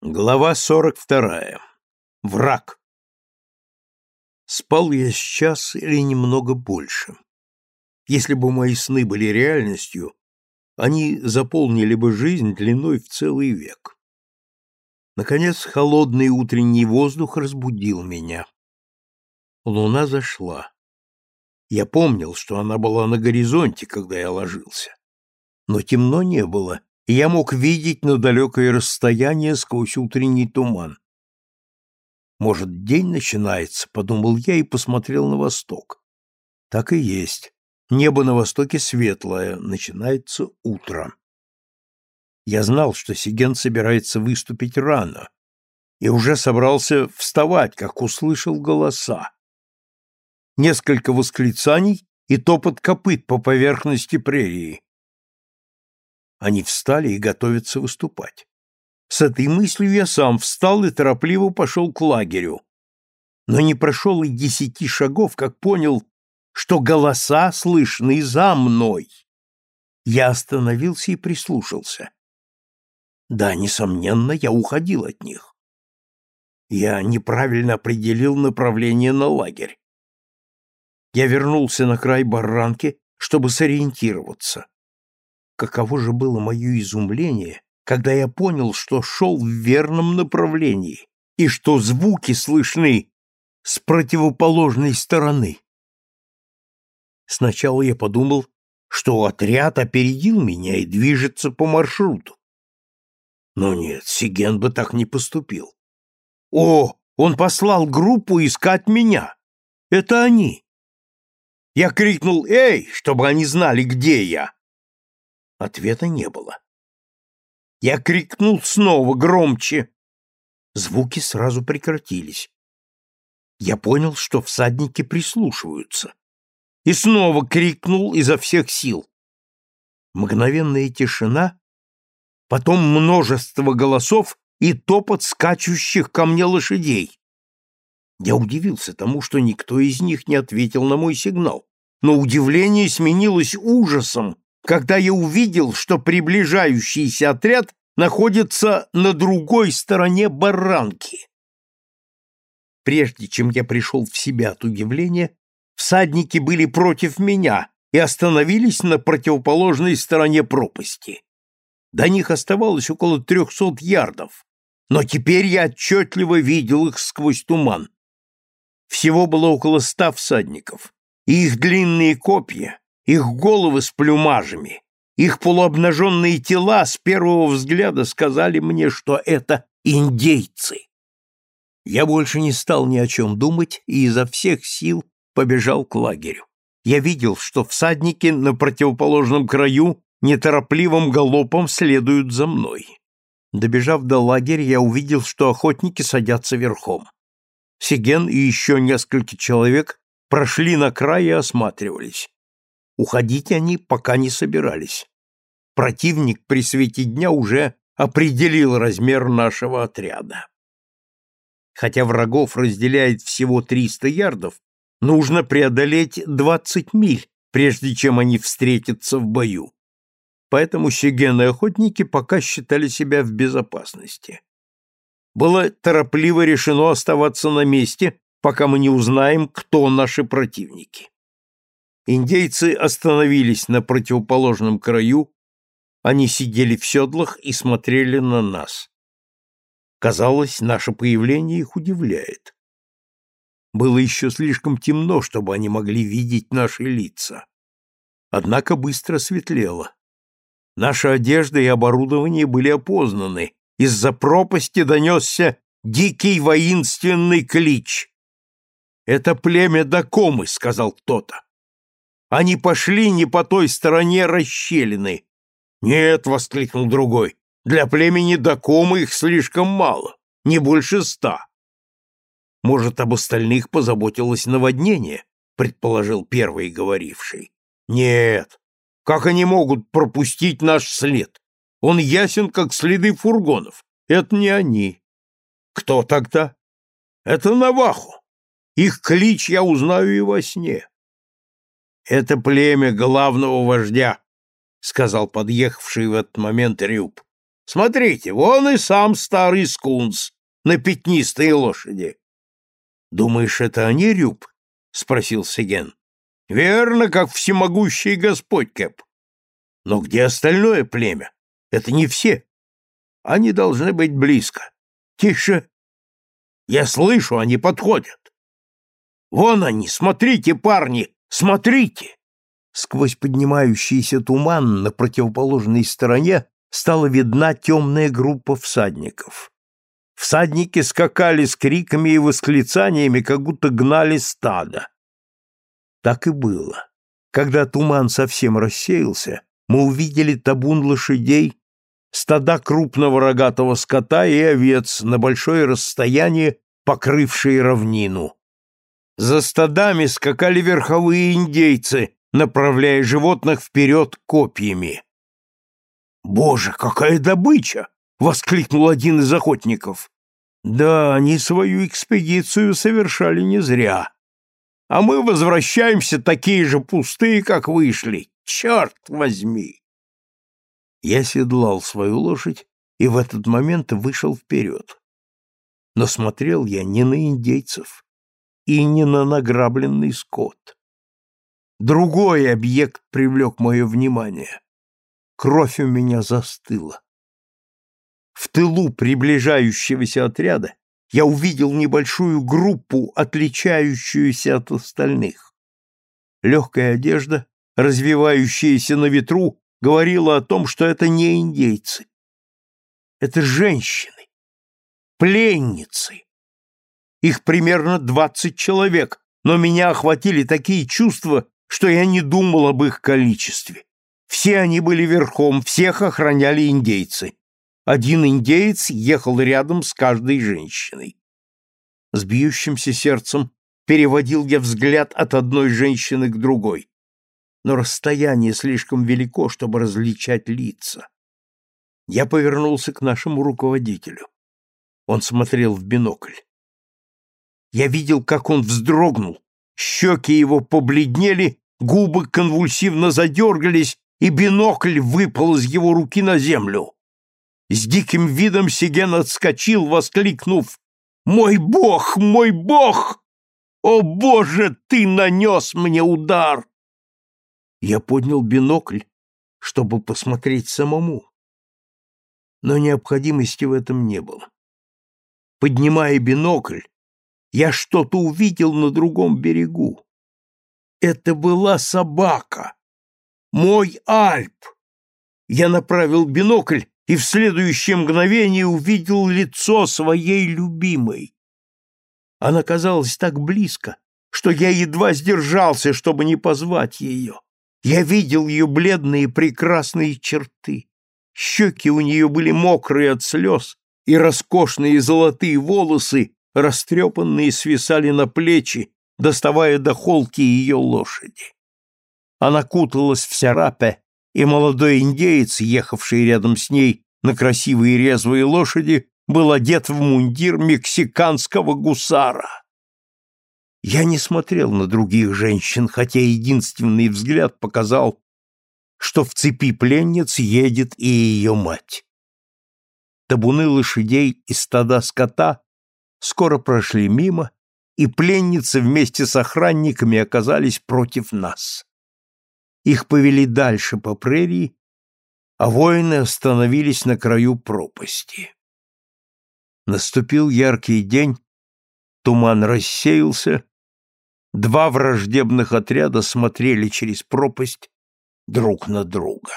Глава сорок вторая. Враг. Спал я сейчас или немного больше. Если бы мои сны были реальностью, они заполнили бы жизнь длиной в целый век. Наконец, холодный утренний воздух разбудил меня. Луна зашла. Я помнил, что она была на горизонте, когда я ложился. Но темно не было, и я мог видеть на далекое расстояние сквозь утренний туман. «Может, день начинается?» — подумал я и посмотрел на восток. Так и есть. Небо на востоке светлое, начинается утро. Я знал, что Сиген собирается выступить рано, и уже собрался вставать, как услышал голоса. Несколько восклицаний и топот копыт по поверхности прерии. Они встали и готовятся выступать. С этой мыслью я сам встал и торопливо пошел к лагерю. Но не прошел и десяти шагов, как понял, что голоса слышны за мной. Я остановился и прислушался. Да, несомненно, я уходил от них. Я неправильно определил направление на лагерь. Я вернулся на край барранки, чтобы сориентироваться. Каково же было мое изумление, когда я понял, что шел в верном направлении и что звуки слышны с противоположной стороны. Сначала я подумал, что отряд опередил меня и движется по маршруту. Но нет, Сиген бы так не поступил. О, он послал группу искать меня. Это они. Я крикнул «Эй!», чтобы они знали, где я. Ответа не было. Я крикнул снова громче. Звуки сразу прекратились. Я понял, что всадники прислушиваются. И снова крикнул изо всех сил. Мгновенная тишина, потом множество голосов и топот скачущих ко мне лошадей. Я удивился тому, что никто из них не ответил на мой сигнал, но удивление сменилось ужасом, когда я увидел, что приближающийся отряд находится на другой стороне баранки. Прежде чем я пришел в себя от удивления, всадники были против меня и остановились на противоположной стороне пропасти. До них оставалось около трехсот ярдов, но теперь я отчетливо видел их сквозь туман. Всего было около ста всадников, и их длинные копья их головы с плюмажами, их полуобнаженные тела с первого взгляда сказали мне, что это индейцы. Я больше не стал ни о чем думать и изо всех сил побежал к лагерю. Я видел, что всадники на противоположном краю неторопливым галопом следуют за мной. Добежав до лагеря, я увидел, что охотники садятся верхом. Сиген и еще несколько человек прошли на край и осматривались. Уходить они пока не собирались. Противник при свете дня уже определил размер нашего отряда. Хотя врагов разделяет всего 300 ярдов, нужно преодолеть 20 миль, прежде чем они встретятся в бою. Поэтому сигены охотники пока считали себя в безопасности. Было торопливо решено оставаться на месте, пока мы не узнаем, кто наши противники. Индейцы остановились на противоположном краю, они сидели в седлах и смотрели на нас. Казалось, наше появление их удивляет. Было еще слишком темно, чтобы они могли видеть наши лица. Однако быстро светлело. Наша одежда и оборудование были опознаны. Из-за пропасти донесся дикий воинственный клич. «Это племя Дакомы», — сказал кто-то. Они пошли не по той стороне расщелины. Нет, воскликнул другой. Для племени Дакома их слишком мало, не больше ста. Может, об остальных позаботилось наводнение, предположил первый говоривший. Нет. Как они могут пропустить наш след? Он ясен, как следы фургонов. Это не они. Кто тогда? Это Навахо. Их клич я узнаю и во сне. Это племя главного вождя, сказал подъехавший в этот момент Рюб. Смотрите, вон и сам старый скунс на пятнистой лошади. — Думаешь, это они, Рюб? — спросил Сеген. — Верно, как всемогущий Господь, Кэп. Но где остальное племя? Это не все. Они должны быть близко. Тише. Я слышу, они подходят. Вон они, смотрите, парни, смотрите. Сквозь поднимающийся туман на противоположной стороне стала видна темная группа всадников. Всадники скакали с криками и восклицаниями, как будто гнали стадо. Так и было. Когда туман совсем рассеялся, мы увидели табун лошадей, стада крупного рогатого скота и овец на большое расстояние, покрывшие равнину. За стадами скакали верховые индейцы, направляя животных вперед копьями. «Боже, какая добыча!» — воскликнул один из охотников. «Да, они свою экспедицию совершали не зря. А мы возвращаемся такие же пустые, как вышли. Черт возьми!» Я седлал свою лошадь и в этот момент вышел вперед. Но смотрел я не на индейцев и не на награбленный скот. Другой объект привлек мое внимание. Кровь у меня застыла. В тылу приближающегося отряда я увидел небольшую группу, отличающуюся от остальных. Легкая одежда, развивающаяся на ветру, говорила о том, что это не индейцы. Это женщины, пленницы. Их примерно двадцать человек, но меня охватили такие чувства, что я не думал об их количестве. Все они были верхом, всех охраняли индейцы. Один индеец ехал рядом с каждой женщиной. С бьющимся сердцем переводил я взгляд от одной женщины к другой. Но расстояние слишком велико, чтобы различать лица. Я повернулся к нашему руководителю. Он смотрел в бинокль. Я видел, как он вздрогнул, щеки его побледнели, губы конвульсивно задергались, и бинокль выпал из его руки на землю. С диким видом Сиген отскочил, воскликнув «Мой бог! Мой бог! О, боже, ты нанес мне удар!» Я поднял бинокль, чтобы посмотреть самому. Но необходимости в этом не было. Поднимая бинокль, я что-то увидел на другом берегу. Это была собака. Мой Альп. Я направил бинокль и в следующее мгновение увидел лицо своей любимой. Она казалась так близко, что я едва сдержался, чтобы не позвать ее. Я видел ее бледные прекрасные черты. Щеки у нее были мокрые от слез, и роскошные золотые волосы, растрепанные, свисали на плечи, доставая до холки ее лошади. Она куталась в сярапе, и молодой индеец, ехавший рядом с ней на красивые резвые лошади, был одет в мундир мексиканского гусара. Я не смотрел на других женщин, хотя единственный взгляд показал, что в цепи пленниц едет и ее мать. Табуны лошадей и стада скота скоро прошли мимо, и пленницы вместе с охранниками оказались против нас. Их повели дальше по прерии, а воины остановились на краю пропасти. Наступил яркий день, туман рассеялся, два враждебных отряда смотрели через пропасть друг на друга.